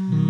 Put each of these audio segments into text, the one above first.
Mm.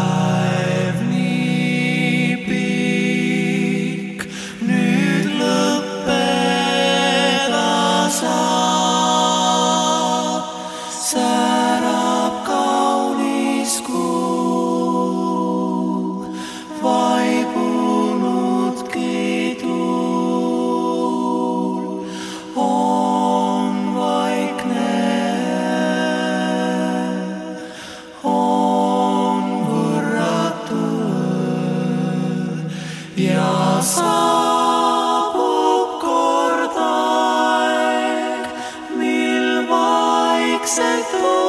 accent